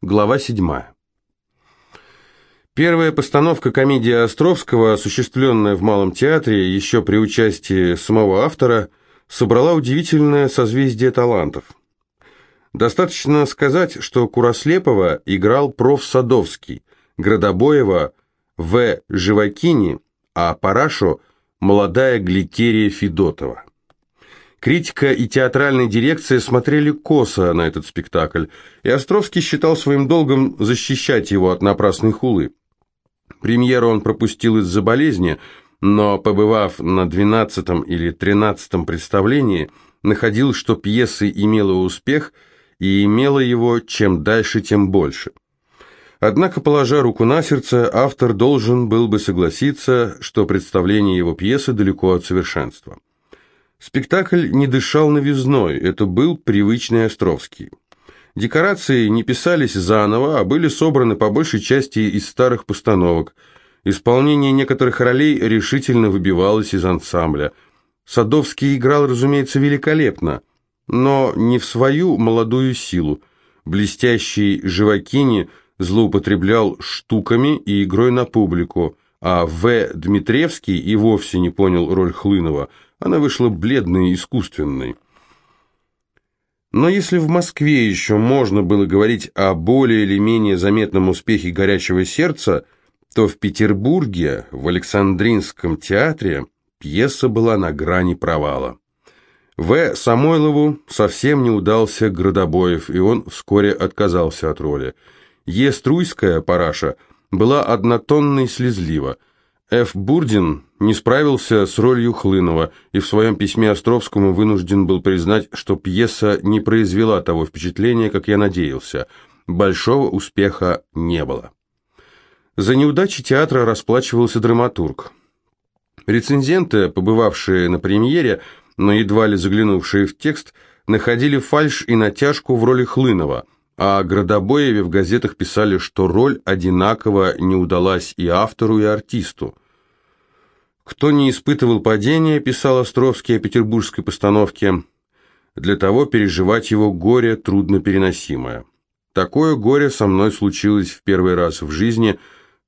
Глава 7. Первая постановка комедии Островского, осуществленная в Малом театре еще при участии самого автора, собрала удивительное созвездие талантов. Достаточно сказать, что Курослепова играл проф. Садовский, Градобоева – В. Живакини, а Парашу – молодая Гликерия Федотова. Критика и театральная дирекция смотрели косо на этот спектакль, и Островский считал своим долгом защищать его от напрасной хулы. Премьеру он пропустил из-за болезни, но, побывав на двенадцатом или тринадцатом представлении, находил, что пьеса имела успех и имела его чем дальше, тем больше. Однако, положа руку на сердце, автор должен был бы согласиться, что представление его пьесы далеко от совершенства. Спектакль не дышал новизной, это был привычный Островский. Декорации не писались заново, а были собраны по большей части из старых постановок. Исполнение некоторых ролей решительно выбивалось из ансамбля. Садовский играл, разумеется, великолепно, но не в свою молодую силу. Блестящий Живакини злоупотреблял штуками и игрой на публику, а В. Дмитревский и вовсе не понял роль Хлынова – она вышла бледной и искусственной. Но если в Москве еще можно было говорить о более или менее заметном успехе «Горячего сердца», то в Петербурге, в Александринском театре, пьеса была на грани провала. В. Самойлову совсем не удался Градобоев, и он вскоре отказался от роли. Е. Струйская, Параша, была однотонной слезлива. Ф. Бурдин не справился с ролью Хлынова и в своем письме Островскому вынужден был признать, что пьеса не произвела того впечатления, как я надеялся. Большого успеха не было. За неудачи театра расплачивался драматург. Рецензенты, побывавшие на премьере, но едва ли заглянувшие в текст, находили фальшь и натяжку в роли Хлынова, о Градобоеве в газетах писали, что роль одинаково не удалась и автору, и артисту. Кто не испытывал падения, писал Островский о петербургской постановке, для того переживать его горе трудно переносимое. Такое горе со мной случилось в первый раз в жизни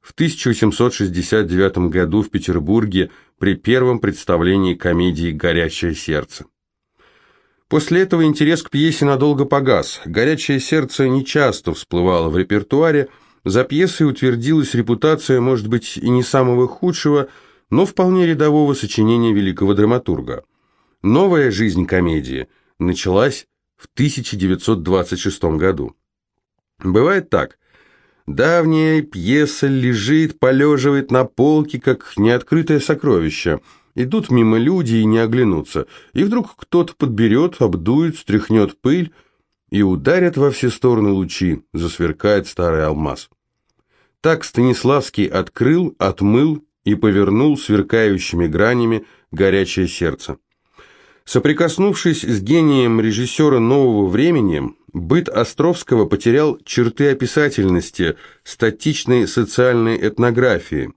в 1869 году в Петербурге при первом представлении комедии «Горячее сердце». После этого интерес к пьесе надолго погас. «Горячее сердце» нечасто всплывало в репертуаре, за пьесой утвердилась репутация, может быть, и не самого худшего – но вполне рядового сочинения великого драматурга. Новая жизнь комедии началась в 1926 году. Бывает так. Давняя пьеса лежит, полеживает на полке, как неоткрытое сокровище. Идут мимо люди и не оглянутся. И вдруг кто-то подберет, обдует, стряхнет пыль, и ударят во все стороны лучи, засверкает старый алмаз. Так Станиславский открыл, отмыл и повернул сверкающими гранями горячее сердце. Соприкоснувшись с гением режиссера нового времени, быт Островского потерял черты описательности, статичной социальной этнографии.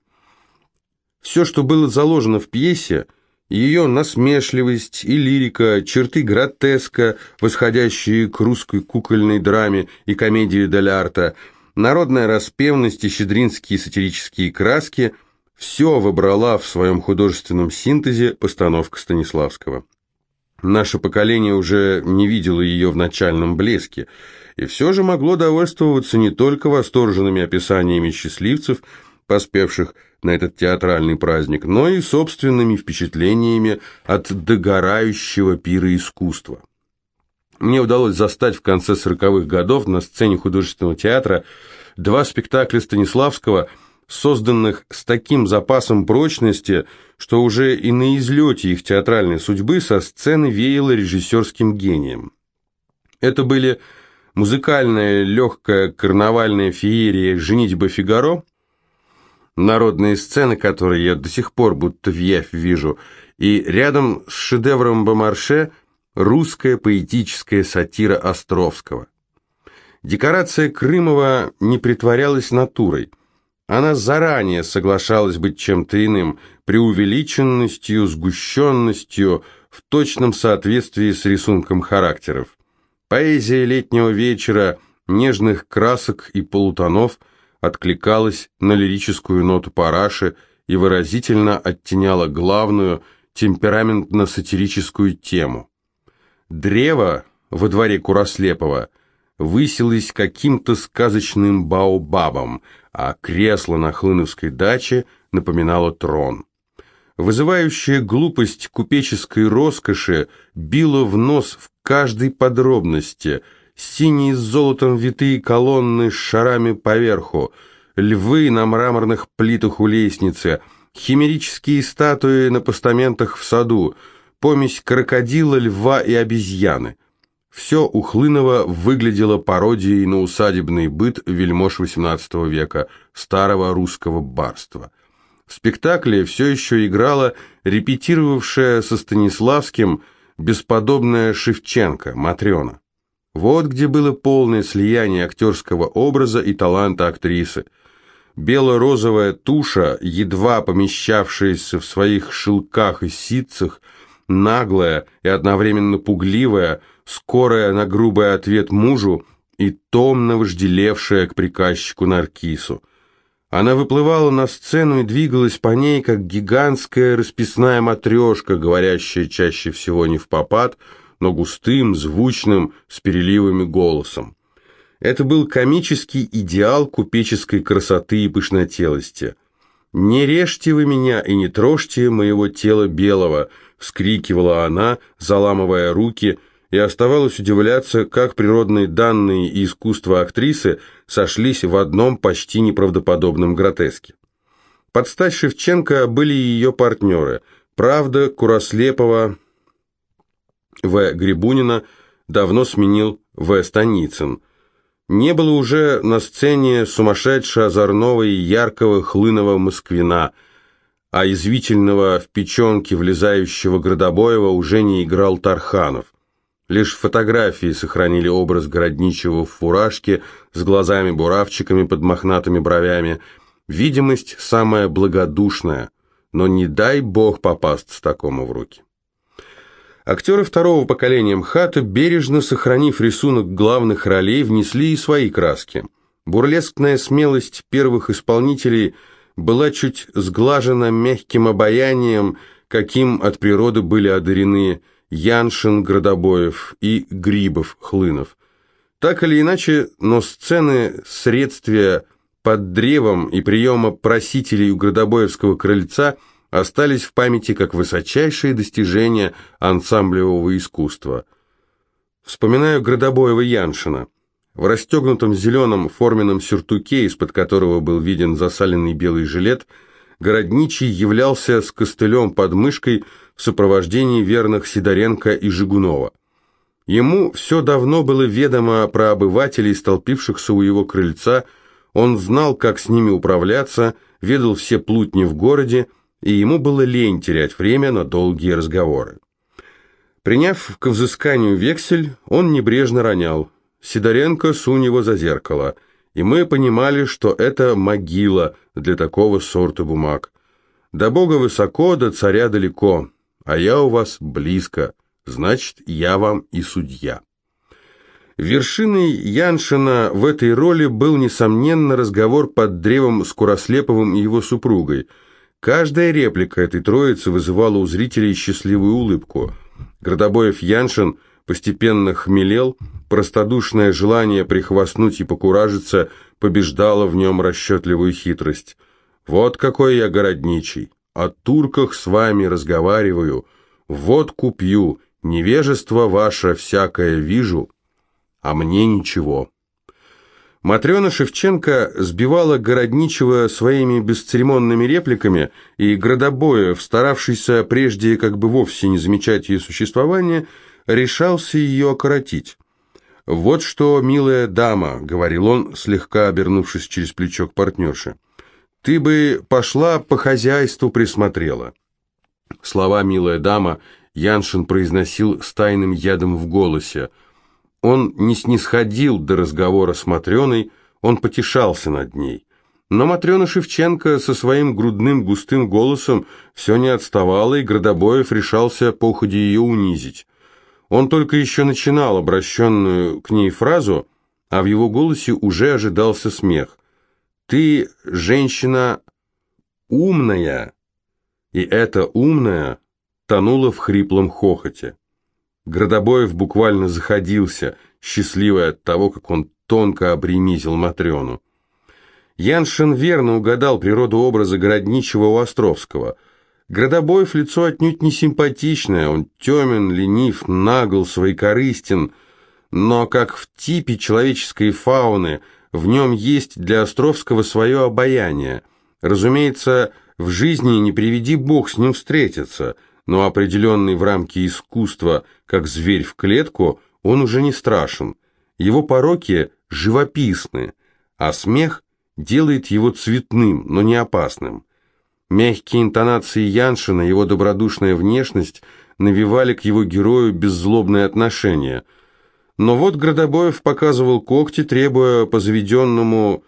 Все, что было заложено в пьесе, ее насмешливость и лирика, черты гротеска, восходящие к русской кукольной драме и комедии Дель народная распевность и щедринские сатирические краски – все выбрала в своем художественном синтезе постановка Станиславского. Наше поколение уже не видело ее в начальном блеске, и все же могло довольствоваться не только восторженными описаниями счастливцев, поспевших на этот театральный праздник, но и собственными впечатлениями от догорающего пира искусства. Мне удалось застать в конце сороковых годов на сцене художественного театра два спектакля Станиславского – созданных с таким запасом прочности, что уже и на излете их театральной судьбы со сцены веяло режиссерским гением. Это были музыкальная легкая карнавальная феерия «Женитьба Фигаро», народные сцены, которые я до сих пор будто в явь вижу, и рядом с шедевром Бомарше русская поэтическая сатира Островского. Декорация Крымова не притворялась натурой – она заранее соглашалась быть чем-то иным, преувеличенностью, сгущенностью, в точном соответствии с рисунком характеров. Поэзия летнего вечера нежных красок и полутонов откликалась на лирическую ноту параши и выразительно оттеняла главную, темпераментно-сатирическую тему. Древо во дворе Курослепова высилось каким-то сказочным баобабом, а кресло на Хлыновской даче напоминало трон. Вызывающая глупость купеческой роскоши била в нос в каждой подробности. Синие с золотом витые колонны с шарами поверху, львы на мраморных плитах у лестницы, химерические статуи на постаментах в саду, помесь крокодила, льва и обезьяны. Все у Хлынова выглядело пародией на усадебный быт вельмож XVIII века, старого русского барства. В спектакле все еще играла репетировавшая со Станиславским бесподобная Шевченко, Матрена. Вот где было полное слияние актерского образа и таланта актрисы. Бело-розовая туша, едва помещавшаяся в своих шелках и ситцах, наглая и одновременно пугливая, скорая на грубый ответ мужу и томно вожделевшая к приказчику Наркису. Она выплывала на сцену и двигалась по ней, как гигантская расписная матрешка, говорящая чаще всего не в попад, но густым, звучным, с переливами голосом. Это был комический идеал купеческой красоты и пышнотелости. «Не режьте вы меня и не трожьте моего тела белого», — вскрикивала она, заламывая руки — и оставалось удивляться, как природные данные и искусство актрисы сошлись в одном почти неправдоподобном гротеске. Под стать Шевченко были ее партнеры «Правда», Курослепова, В. Грибунина давно сменил В. Станицын. Не было уже на сцене сумасшедшего озорного и яркого хлыного москвина, а извительного в печенке влезающего Градобоева уже не играл Тарханов. Лишь фотографии сохранили образ городничего в фуражке с глазами-буравчиками под мохнатыми бровями. Видимость самая благодушная, но не дай бог попасться такому в руки. Актеры второго поколения МХАТа, бережно сохранив рисунок главных ролей, внесли и свои краски. Бурлескная смелость первых исполнителей была чуть сглажена мягким обаянием, каким от природы были одарены Яншин, Градобоев и Грибов, Хлынов. Так или иначе, но сцены средствия под древом и приема просителей у Градобоевского крыльца остались в памяти как высочайшие достижения ансамблевого искусства. Вспоминаю Градобоева Яншина. В расстегнутом зеленом форменном сюртуке, из-под которого был виден засаленный белый жилет, городничий являлся с костылем под мышкой, в сопровождении верных Сидоренко и Жигунова. Ему все давно было ведомо про обывателей, столпившихся у его крыльца, он знал, как с ними управляться, ведал все плутни в городе, и ему было лень терять время на долгие разговоры. Приняв к взысканию вексель, он небрежно ронял. Сидоренко сунь его за зеркало, и мы понимали, что это могила для такого сорта бумаг. До Бога высоко, до царя далеко а я у вас близко, значит, я вам и судья». Вершиной Яншина в этой роли был, несомненно, разговор под древом с Курослеповым и его супругой. Каждая реплика этой троицы вызывала у зрителей счастливую улыбку. Градобоев Яншин постепенно хмелел, простодушное желание прихвастнуть и покуражиться побеждало в нем расчетливую хитрость. «Вот какой я городничий!» О турках с вами разговариваю, водку пью, невежество ваше всякое вижу, а мне ничего». Матрена Шевченко сбивала Городничего своими бесцеремонными репликами, и Градобоев, старавшийся прежде как бы вовсе не замечать ее существование, решался ее окоротить. «Вот что, милая дама», — говорил он, слегка обернувшись через плечо к партнерше, — ты бы пошла по хозяйству присмотрела. Слова «милая дама» Яншин произносил с тайным ядом в голосе. Он не снисходил до разговора с Матрёной, он потешался над ней. Но Матрёна Шевченко со своим грудным густым голосом все не отставала, и Градобоев решался по уходе ее унизить. Он только еще начинал обращенную к ней фразу, а в его голосе уже ожидался смех. «Ты, женщина, умная!» И эта умная тонула в хриплом хохоте. Градобоев буквально заходился, счастливый от того, как он тонко обремизил Матрёну. Яншин верно угадал природу образа городничего у Островского. Градобоев лицо отнюдь не симпатичное, он темен, ленив, нагл, своекорыстен, но как в типе человеческой фауны, в нем есть для Островского свое обаяние. Разумеется, в жизни не приведи бог с ним встретиться, но определенный в рамки искусства, как зверь в клетку, он уже не страшен. Его пороки живописны, а смех делает его цветным, но не опасным. Мягкие интонации Яншина, его добродушная внешность навевали к его герою беззлобное отношение. Но вот Градобоев показывал когти, требуя по заведенному,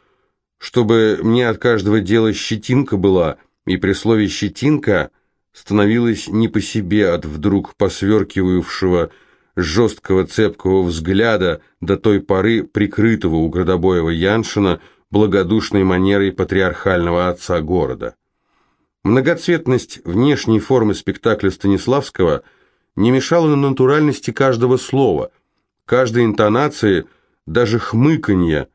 чтобы мне от каждого дела щетинка была, и при слове «щетинка» становилось не по себе от вдруг посверкивавшего жесткого цепкого взгляда до той поры прикрытого у Градобоева Яншина благодушной манерой патриархального отца города. Многоцветность внешней формы спектакля Станиславского не мешала на натуральности каждого слова, каждой интонации, даже хмыканья,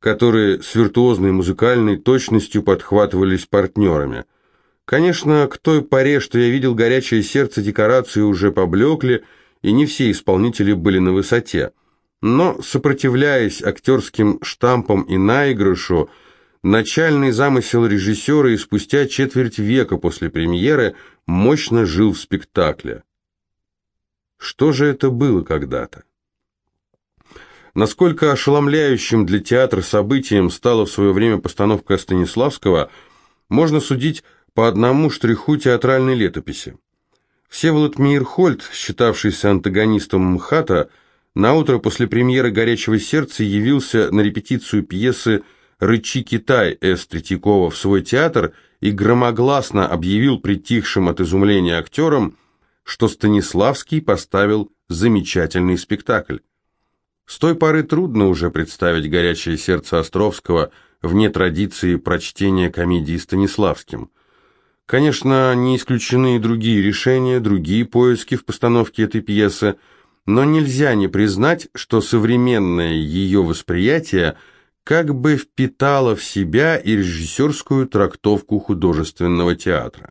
которые с виртуозной музыкальной точностью подхватывались партнерами. Конечно, к той поре, что я видел горячее сердце, декорации уже поблекли, и не все исполнители были на высоте. Но, сопротивляясь актерским штампам и наигрышу, начальный замысел режиссера и спустя четверть века после премьеры мощно жил в спектакле. Что же это было когда-то? Насколько ошеломляющим для театра событием стала в свое время постановка Станиславского, можно судить по одному штриху театральной летописи. Всеволод Мейерхольд, считавшийся антагонистом МХАТа, наутро после премьеры «Горячего сердца» явился на репетицию пьесы «Рычи Китай» С. Третьякова в свой театр и громогласно объявил притихшим от изумления актерам, что Станиславский поставил замечательный спектакль. С той поры трудно уже представить «Горячее сердце» Островского вне традиции прочтения комедии Станиславским – Конечно, не исключены и другие решения, другие поиски в постановке этой пьесы, но нельзя не признать, что современное ее восприятие как бы впитало в себя и режиссерскую трактовку художественного театра.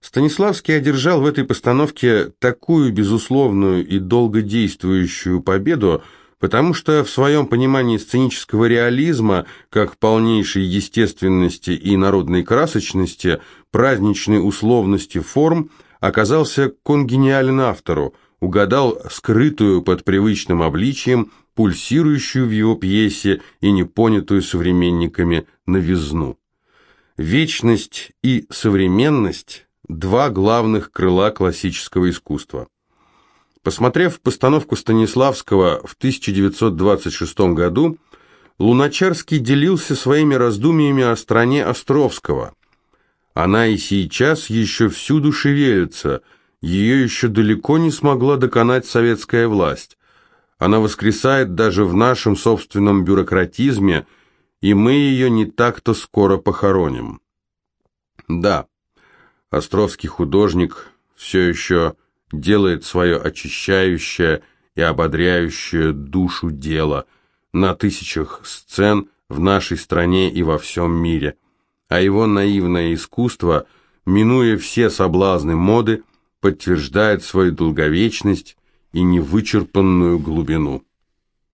Станиславский одержал в этой постановке такую безусловную и долгодействующую победу, потому что в своем понимании сценического реализма, как полнейшей естественности и народной красочности, праздничной условности форм, оказался конгениален автору, угадал скрытую под привычным обличием, пульсирующую в его пьесе и непонятую современниками новизну. Вечность и современность – два главных крыла классического искусства. Посмотрев постановку Станиславского в 1926 году, Луначарский делился своими раздумьями о стране Островского. Она и сейчас еще всюду шевелится, ее еще далеко не смогла доконать советская власть. Она воскресает даже в нашем собственном бюрократизме, и мы ее не так-то скоро похороним. Да, Островский художник все еще делает свое очищающее и ободряющее душу дело на тысячах сцен в нашей стране и во всем мире, а его наивное искусство, минуя все соблазны моды, подтверждает свою долговечность и невычерпанную глубину.